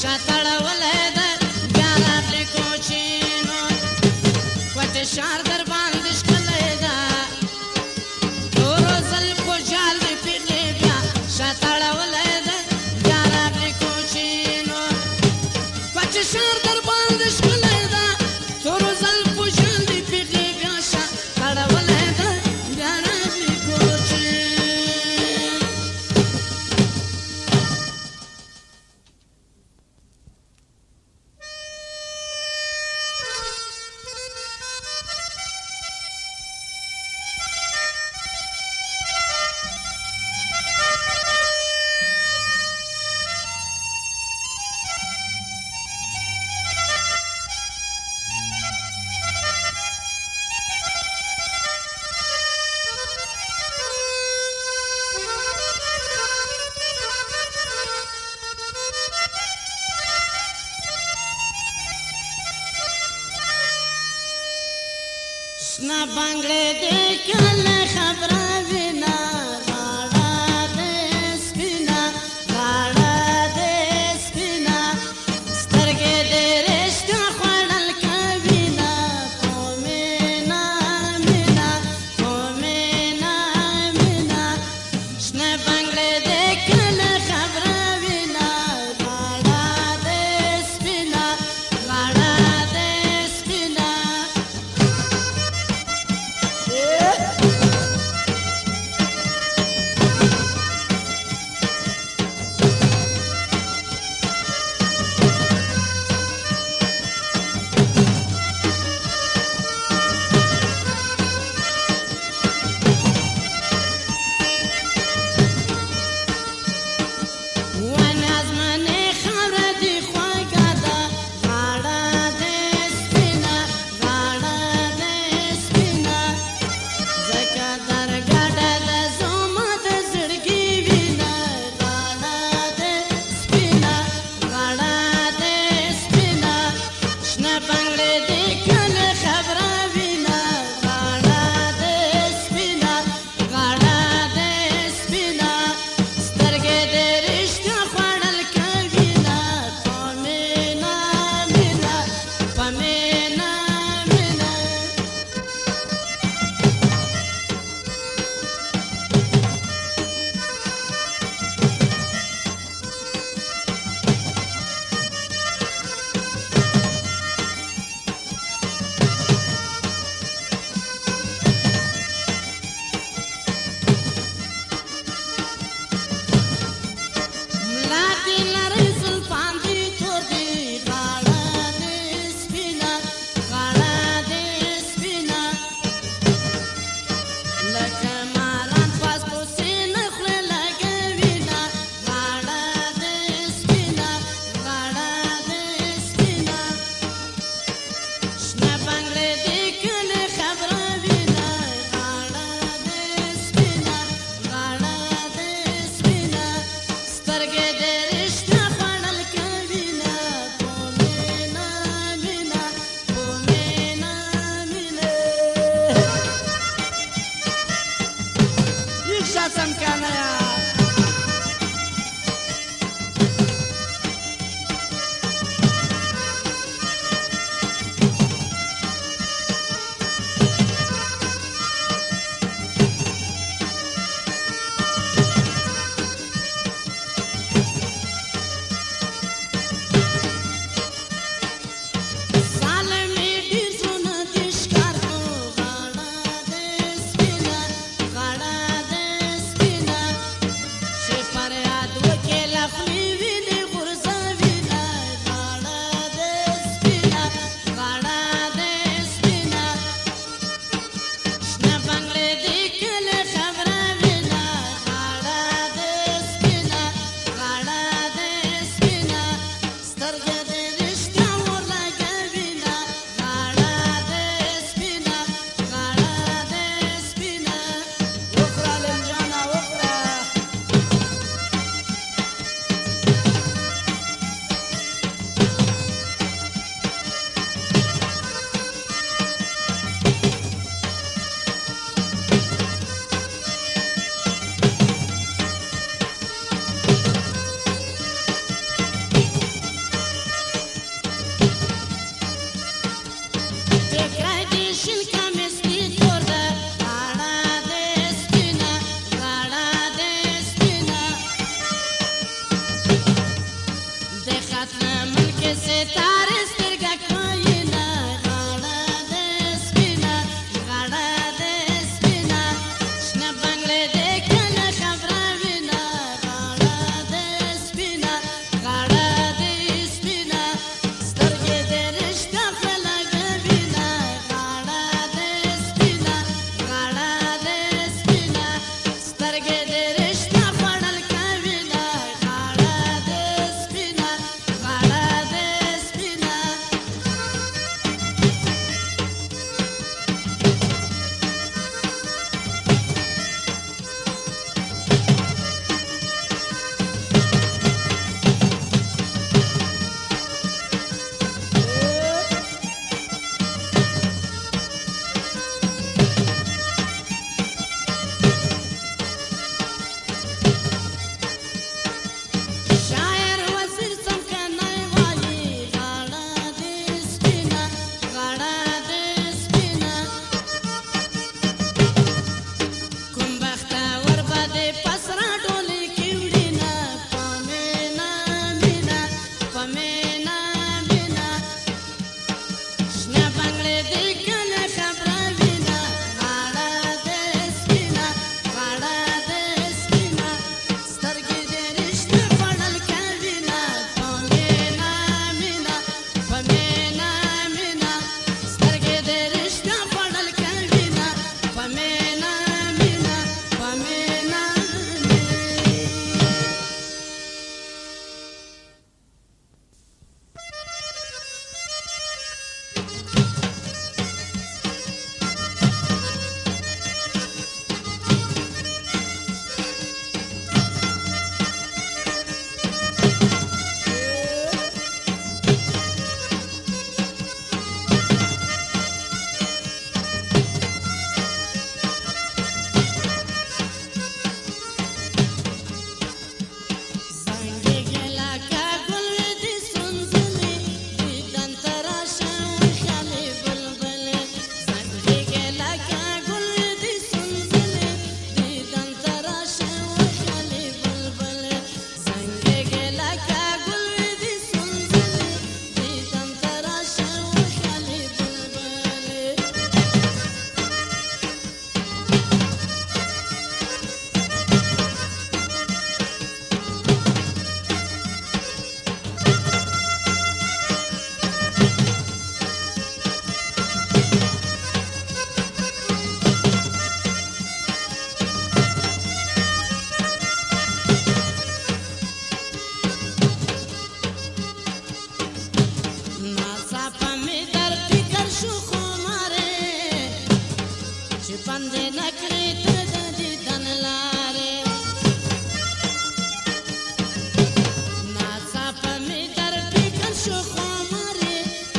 ಶತಳವಲೇ Krishna Bangladesh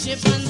些烦恼。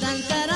tanta.